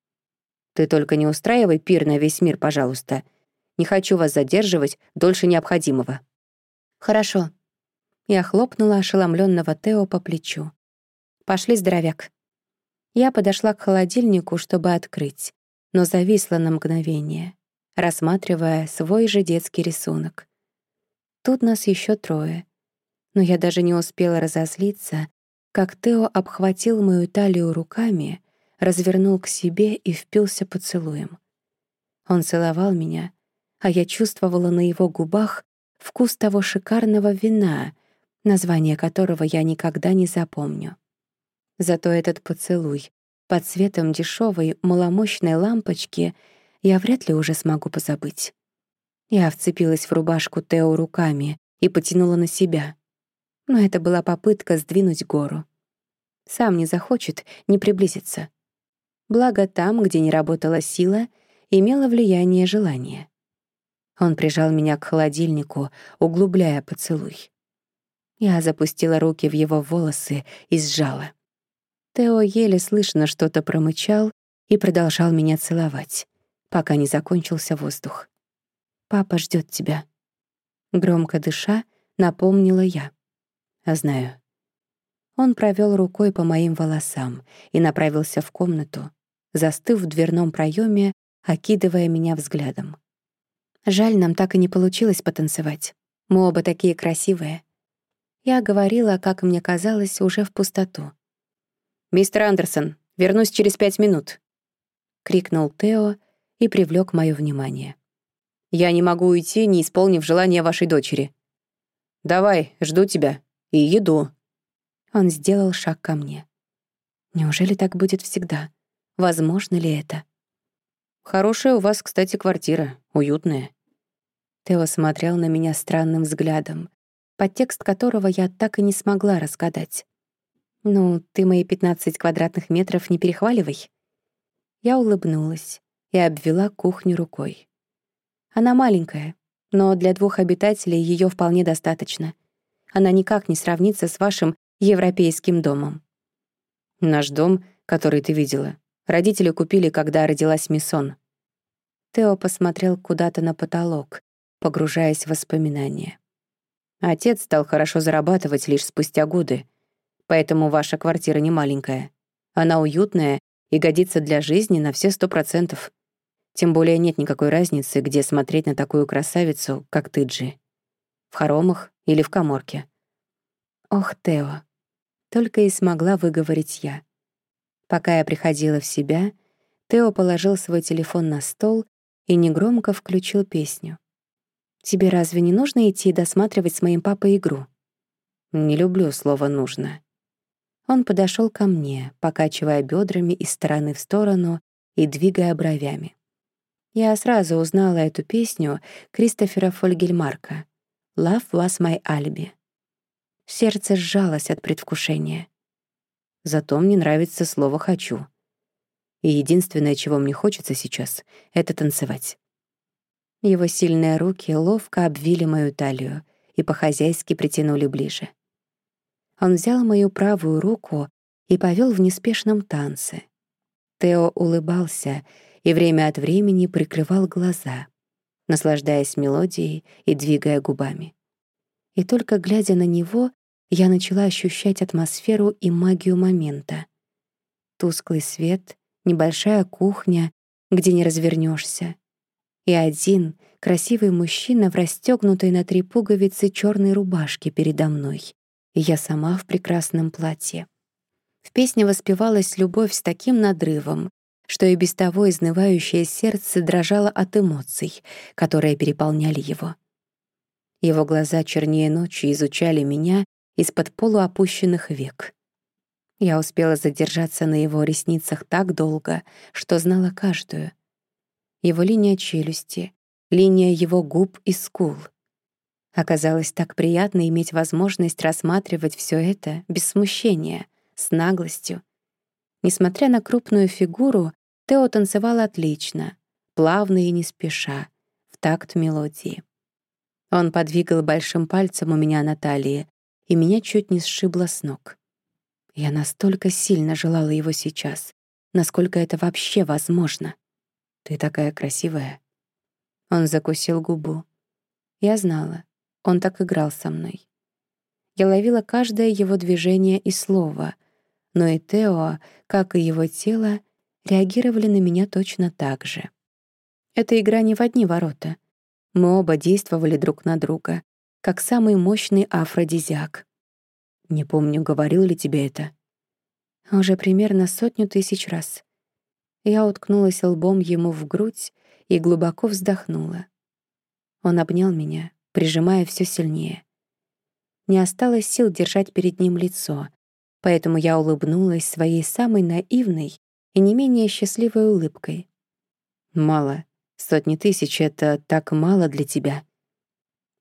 S2: «Ты только не устраивай пир на весь мир, пожалуйста. Не хочу вас задерживать дольше необходимого».
S1: «Хорошо». Я хлопнула ошеломленного Тео по плечу. «Пошли, здоровяк». Я подошла к холодильнику, чтобы открыть, но зависла на мгновение, рассматривая свой же детский рисунок. Тут нас еще трое. Но я даже не успела разозлиться, как Тео обхватил мою талию руками, развернул к себе и впился поцелуем. Он целовал меня, а я чувствовала на его губах вкус того шикарного вина, название которого я никогда не запомню. Зато этот поцелуй под светом дешевой маломощной лампочки я вряд ли уже смогу позабыть. Я вцепилась в рубашку Тео руками и потянула на себя. Но это была попытка сдвинуть гору. Сам не захочет, не приблизиться. Благо там, где не работала сила, имело влияние желание. Он прижал меня к холодильнику, углубляя поцелуй. Я запустила руки в его волосы и сжала. Тео еле слышно что-то промычал и продолжал меня целовать, пока не закончился воздух. «Папа ждет тебя». Громко дыша, напомнила я. «А знаю». Он провел рукой по моим волосам и направился в комнату, застыв в дверном проеме, окидывая меня взглядом. Жаль, нам так и не получилось потанцевать. Мы оба такие красивые. Я говорила, как мне казалось, уже в пустоту.
S2: «Мистер Андерсон, вернусь через пять минут», — крикнул Тео и привлёк моё внимание. «Я не могу уйти, не исполнив желание вашей дочери. Давай, жду тебя. И еду».
S1: Он сделал шаг ко мне. Неужели так будет всегда? Возможно ли это?
S2: Хорошая у вас, кстати, квартира, уютная.
S1: Тео смотрел на меня странным взглядом, подтекст которого я так и не смогла разгадать. «Ну, ты мои 15 квадратных метров не перехваливай». Я улыбнулась и обвела кухню рукой. Она маленькая, но для двух обитателей ее вполне достаточно. Она никак не сравнится с вашим европейским домом.
S2: Наш дом, который ты видела, Родители купили, когда родилась Миссон.
S1: Тео посмотрел куда-то на потолок, погружаясь в воспоминания.
S2: Отец стал хорошо зарабатывать лишь спустя годы, поэтому ваша квартира не маленькая. Она уютная и годится для жизни на все сто процентов. Тем более нет никакой разницы, где смотреть на такую красавицу, как ты, Джи. В хоромах или в коморке.
S1: Ох, Тео. Только и смогла выговорить я. Пока я приходила в себя, Тео положил свой телефон на стол и негромко включил песню. «Тебе разве не нужно идти досматривать с моим папой игру?»
S2: «Не люблю слово «нужно».
S1: Он подошел ко мне, покачивая бедрами из стороны в сторону и двигая бровями. Я сразу узнала эту песню Кристофера Фольгельмарка «Love was my alibi». Сердце сжалось от предвкушения.
S2: Зато мне нравится слово «хочу». И единственное, чего мне хочется сейчас, — это танцевать.
S1: Его сильные руки ловко обвили мою талию и по-хозяйски притянули ближе. Он взял мою правую руку и повел в неспешном танце. Тео улыбался и время от времени прикрывал глаза, наслаждаясь мелодией и двигая губами. И только глядя на него, я начала ощущать атмосферу и магию момента. Тусклый свет, небольшая кухня, где не развернешься, и один, красивый мужчина в расстёгнутой на три пуговицы чёрной рубашке передо мной, и я сама в прекрасном платье. В песне воспевалась любовь с таким надрывом, что и без того изнывающее сердце дрожало от эмоций, которые переполняли его. Его глаза чернее ночи изучали меня из-под полуопущенных век. Я успела задержаться на его ресницах так долго, что знала каждую. Его линия челюсти, линия его губ и скул. Оказалось так приятно иметь возможность рассматривать все это без смущения, с наглостью. Несмотря на крупную фигуру, Тео танцевал отлично, плавно и не спеша, в такт мелодии. Он подвигал большим пальцем у меня на талии, и меня чуть не сшибло с ног. Я настолько сильно желала его сейчас, насколько это вообще возможно. Ты такая красивая. Он закусил губу. Я знала, он так играл со мной. Я ловила каждое его движение и слово, но и Тео, как и его тело, реагировали на меня точно так же. Эта игра не в одни ворота. Мы оба действовали друг на друга, как самый мощный афродизиак. Не помню, говорил ли тебе это. Уже примерно сотню тысяч раз. Я уткнулась лбом ему в грудь и глубоко вздохнула. Он обнял меня, прижимая все сильнее. Не осталось сил держать перед ним лицо, поэтому я улыбнулась своей самой наивной и не менее счастливой улыбкой. «Мало. Сотни тысяч — это так мало для тебя».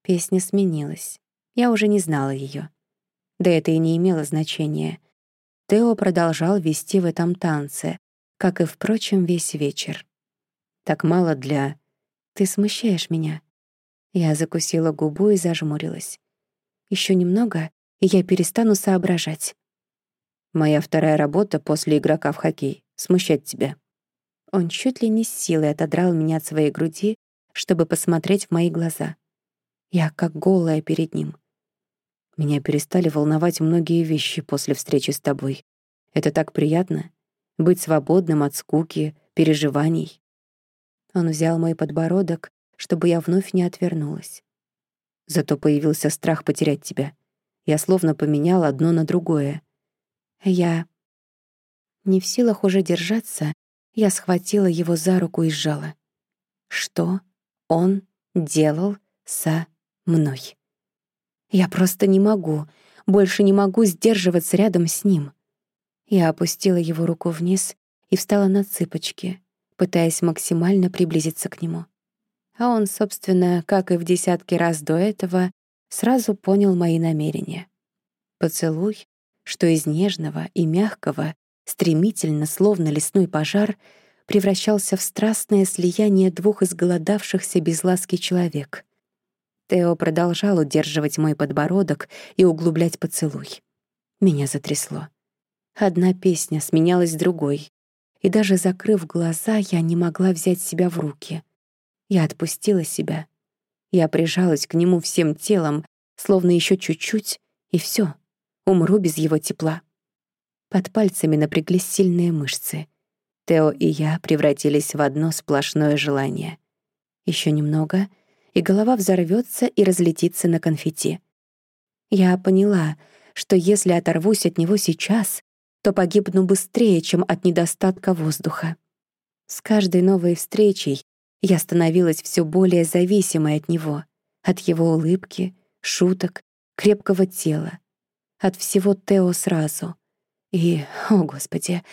S1: Песня сменилась. Я уже не знала ее. Да это и не имело значения. Тео продолжал вести в этом танце, как и, впрочем, весь вечер. «Так мало для...» «Ты смущаешь меня». Я закусила губу и зажмурилась. Еще немного, и я перестану соображать. Моя вторая работа после игрока в хоккей — смущать тебя. Он чуть ли не с силой отодрал меня от своей груди, чтобы посмотреть в мои глаза. Я как голая перед ним. Меня перестали волновать многие вещи после встречи с тобой. Это так приятно — быть свободным от скуки, переживаний. Он взял мой подбородок, чтобы я вновь не отвернулась. Зато появился страх потерять тебя. Я словно поменял одно на другое. Я... Не в силах уже держаться, я схватила его за руку и сжала. Что он делал со мной? Я просто не могу, больше не могу сдерживаться рядом с ним. Я опустила его руку вниз и встала на цыпочки, пытаясь максимально приблизиться к нему. А он, собственно, как и в десятки раз до этого, сразу понял мои намерения. Поцелуй, что из нежного и мягкого, стремительно, словно лесной пожар, превращался в страстное слияние двух изголодавшихся без ласки человек. Тео продолжал удерживать мой подбородок и углублять поцелуй. Меня затрясло. Одна песня сменялась другой, и даже закрыв глаза, я не могла взять себя в руки. Я отпустила себя. Я прижалась к нему всем телом, словно еще чуть-чуть, и все, умру без его тепла. Под пальцами напряглись сильные мышцы. Тео и я превратились в одно сплошное желание. Еще немного, и голова взорвется и разлетится на конфетти. Я поняла, что если оторвусь от него сейчас, то погибну быстрее, чем от недостатка воздуха. С каждой новой встречей я становилась все более зависимой от него, от его улыбки, шуток, крепкого тела, от всего Тео сразу. И, о господи,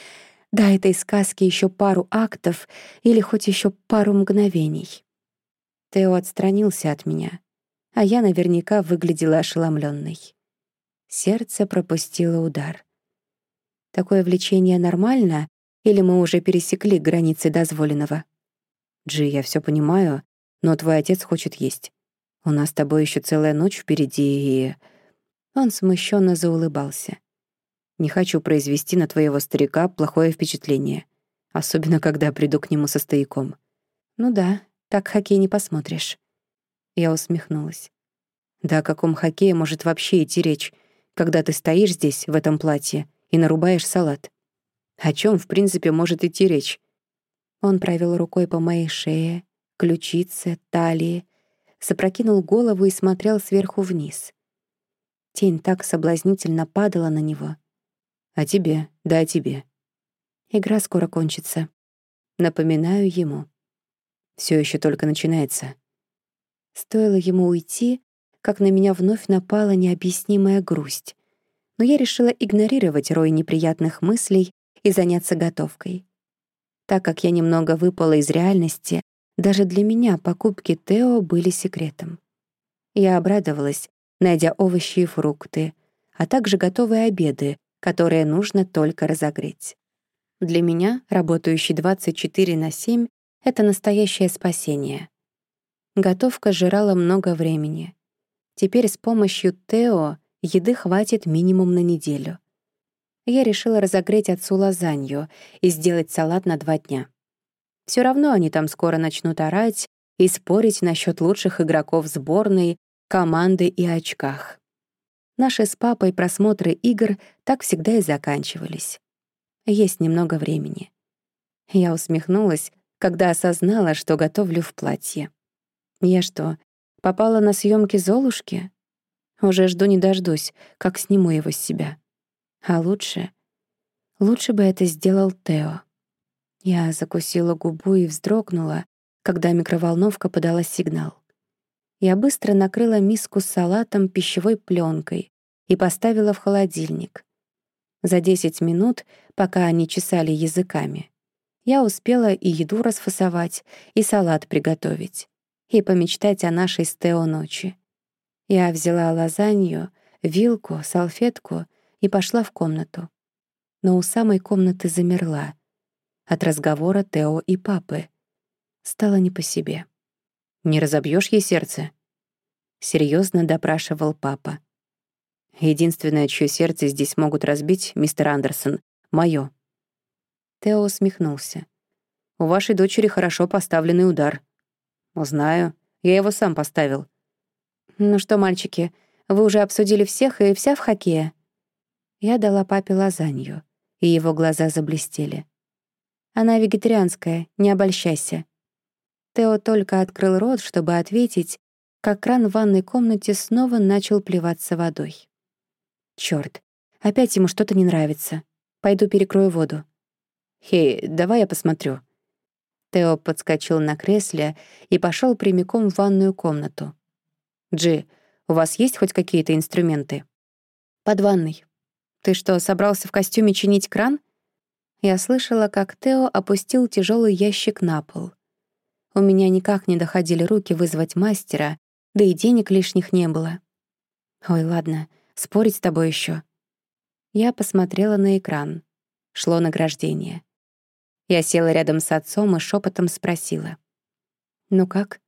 S1: дай этой сказке еще пару актов или хоть еще пару мгновений. Тео отстранился от меня, а я наверняка выглядела ошеломленной. Сердце пропустило удар. Такое влечение нормально, или мы уже пересекли границы дозволенного? Джи, я все понимаю, но твой отец хочет есть. У нас с тобой еще целая ночь впереди, и... Он смущенно заулыбался. Не хочу произвести на твоего старика плохое впечатление, особенно когда приду к нему со стояком. Ну да, так хоккей не посмотришь. Я усмехнулась. Да о каком хоккее может вообще идти речь, когда ты стоишь здесь, в этом платье, и нарубаешь салат. О чем, в принципе, может идти речь? Он провел рукой по моей шее, ключицы, талии, запрокинул голову и смотрел сверху вниз. Тень так соблазнительно падала на него.
S2: «А тебе? Да, тебе».
S1: Игра скоро кончится. Напоминаю ему.
S2: Все еще только начинается.
S1: Стоило ему уйти, как на меня вновь напала необъяснимая грусть. Но я решила игнорировать рой неприятных мыслей и заняться готовкой. Так как я немного выпала из реальности, даже для меня покупки Тео были секретом. Я обрадовалась, найдя овощи и фрукты, а также готовые обеды, которые нужно только разогреть. Для меня, работающий 24 на 7, это настоящее спасение. Готовка жрала много времени. Теперь с помощью Тео еды хватит минимум на неделю. Я решила разогреть отцу лазанью и сделать салат на два дня. Все равно они там скоро начнут орать и спорить насчет лучших игроков сборной, команды и очках. Наши с папой просмотры игр так всегда и заканчивались. Есть немного времени. Я усмехнулась, когда осознала, что готовлю в платье. Я что, попала на съемки Золушки? Уже жду не дождусь, как сниму его с себя. А лучше... Лучше бы это сделал Тео. Я закусила губу и вздрогнула, когда микроволновка подала сигнал. Я быстро накрыла миску с салатом пищевой пленкой и поставила в холодильник. За 10 минут, пока они чесали языками, я успела и еду расфасовать, и салат приготовить, и помечтать о нашей с Тео ночи. Я взяла лазанью, вилку, салфетку и пошла в комнату. Но у самой комнаты замерла, от разговора Тео и папы. Стало не по себе.
S2: «Не разобьешь ей сердце?»
S1: Серьезно допрашивал папа.
S2: «Единственное, чье сердце здесь могут разбить, мистер Андерсон, моё».
S1: Тео усмехнулся.
S2: «У вашей дочери хорошо поставленный удар». «Знаю. Я его сам поставил».
S1: «Ну что, мальчики, вы уже обсудили всех и вся в хоккее?» Я дала папе лазанью, и его глаза заблестели. Она вегетарианская, не обольщайся». Тео только открыл рот, чтобы ответить, как кран в ванной комнате снова начал плеваться водой. Чёрт, опять ему что-то не нравится. Пойду перекрою воду.
S2: «Хей, давай я посмотрю».
S1: Тео подскочил на кресле и пошел прямиком в ванную комнату.
S2: «Джи, у вас есть хоть какие-то инструменты?»
S1: «Под ванной. Ты что, собрался в костюме чинить кран?» Я слышала, как Тео опустил тяжелый ящик на пол. У меня никак не доходили руки вызвать мастера, да и денег лишних не было. Ой, ладно, спорить с тобой еще. Я посмотрела на экран. Шло награждение. Я села рядом с отцом и шепотом спросила. «Ну как?»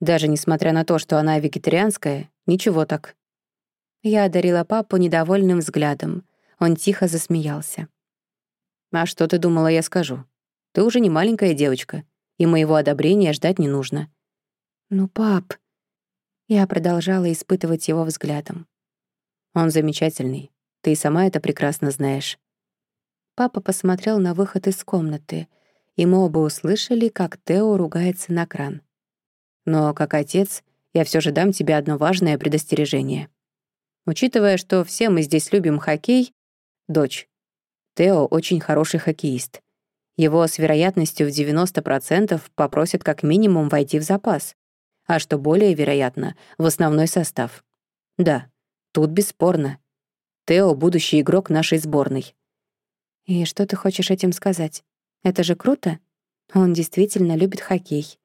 S2: Даже несмотря на то, что она вегетарианская, ничего так.
S1: Я одарила папу недовольным взглядом. Он тихо засмеялся.
S2: «А что ты думала, я скажу? Ты уже не маленькая девочка, и моего одобрения ждать не нужно».
S1: «Ну, пап...» Я продолжала испытывать его взглядом.
S2: «Он замечательный. Ты и сама это прекрасно знаешь».
S1: Папа посмотрел на выход из комнаты, и мы оба услышали, как Тео ругается на кран.
S2: «Но как отец, я все же дам тебе одно важное предостережение. Учитывая, что все мы здесь любим хоккей, дочь, Тео очень хороший хоккеист. Его с вероятностью в 90% попросят как минимум войти в запас, а что более вероятно, в основной состав. Да, тут бесспорно. Тео — будущий игрок нашей сборной.
S1: И что ты хочешь этим сказать? Это же круто. Он действительно любит хоккей.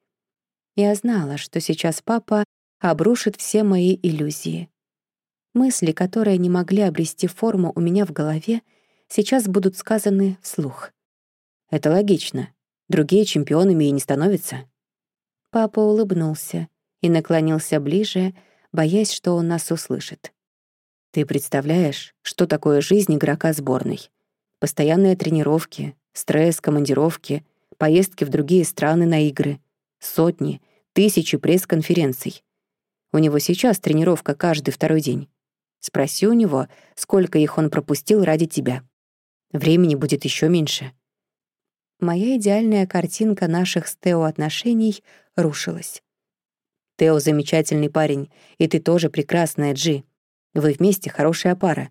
S1: Я знала, что сейчас папа обрушит все мои иллюзии. Мысли, которые не могли обрести форму у меня в голове, — сейчас будут сказаны вслух.
S2: Это логично. Другие чемпионами и не становятся.
S1: Папа улыбнулся и наклонился ближе, боясь, что он нас услышит.
S2: Ты представляешь, что такое жизнь игрока сборной? Постоянные тренировки, стресс, командировки, поездки в другие страны на игры, сотни, тысячи пресс-конференций. У него сейчас тренировка каждый второй день. Спроси у него, сколько их он пропустил ради тебя. Времени будет еще меньше.
S1: Моя идеальная картинка наших с Тео отношений
S2: рушилось. «Тео замечательный парень, и ты тоже прекрасная, Джи. Вы вместе хорошая пара.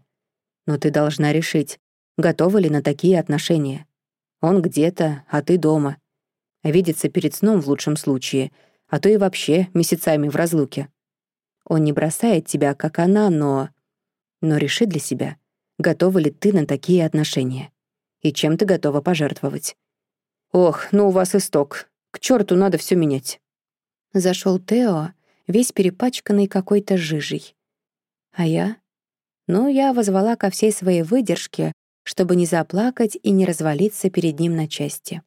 S2: Но ты должна решить, готова ли на такие отношения. Он где-то, а ты дома. Видеться перед сном в лучшем случае, а то и вообще месяцами в разлуке. Он не бросает тебя, как она, но... Но реши для себя, готова ли ты на такие отношения. И чем ты готова пожертвовать. Ох, ну у вас исток. К черту надо все менять.
S1: Зашел Тео, весь перепачканный какой-то жижей. А я? Ну, я возвала ко всей своей выдержке, чтобы не заплакать и не развалиться перед ним на части.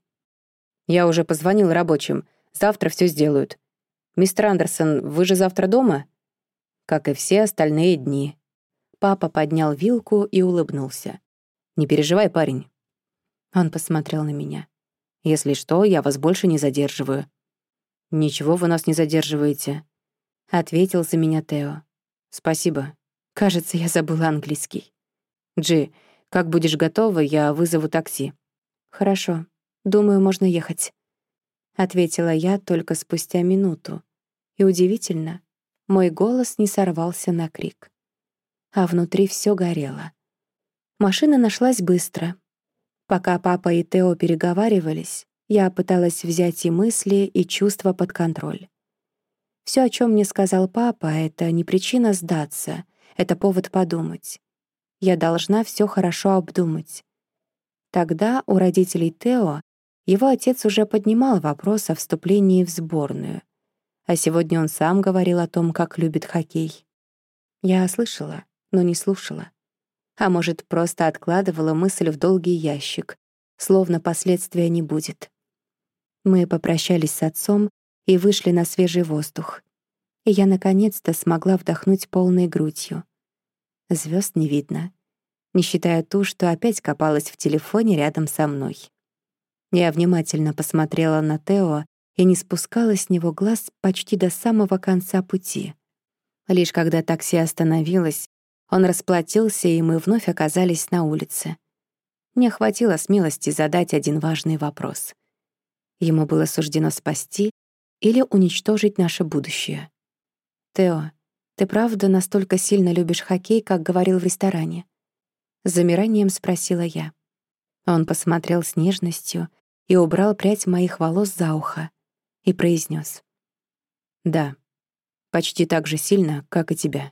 S2: «Я уже позвонил рабочим. Завтра все сделают. Мистер Андерсон, вы же завтра дома?» «Как и все остальные дни». Папа поднял вилку и улыбнулся. «Не переживай, парень».
S1: Он посмотрел на меня.
S2: «Если что, я вас больше не задерживаю». «Ничего вы нас не задерживаете», — ответил за меня Тео. «Спасибо. Кажется, я забыла английский». «Джи, как будешь готова, я вызову такси».
S1: «Хорошо. Думаю, можно ехать», — ответила я только спустя минуту. И удивительно, мой голос не сорвался на крик. А внутри все горело. Машина нашлась быстро. Пока папа и Тео переговаривались, я пыталась взять и мысли, и чувства под контроль. Все, о чем мне сказал папа, это не причина сдаться, это повод подумать. Я должна все хорошо обдумать. Тогда у родителей Тео его отец уже поднимал вопрос о вступлении в сборную. А сегодня он сам говорил о том, как любит хоккей. Я слышала, но не слушала. А может, просто откладывала мысль в долгий ящик, словно последствия не будет. Мы попрощались с отцом и вышли на свежий воздух. И я наконец-то смогла вдохнуть полной грудью. Звезд не видно, не считая ту, что опять копалась в телефоне рядом со мной. Я внимательно посмотрела на Тео и не спускала с него глаз почти до самого конца пути. Лишь когда такси остановилось, он расплатился, и мы вновь оказались на улице. Мне хватило смелости задать один важный вопрос. Ему было суждено спасти или уничтожить наше будущее. «Тео, ты правда настолько сильно любишь хоккей, как говорил в ресторане?» С замиранием спросила я. Он посмотрел с нежностью и убрал прядь моих волос за ухо и произнес: «Да, почти так же сильно, как и тебя».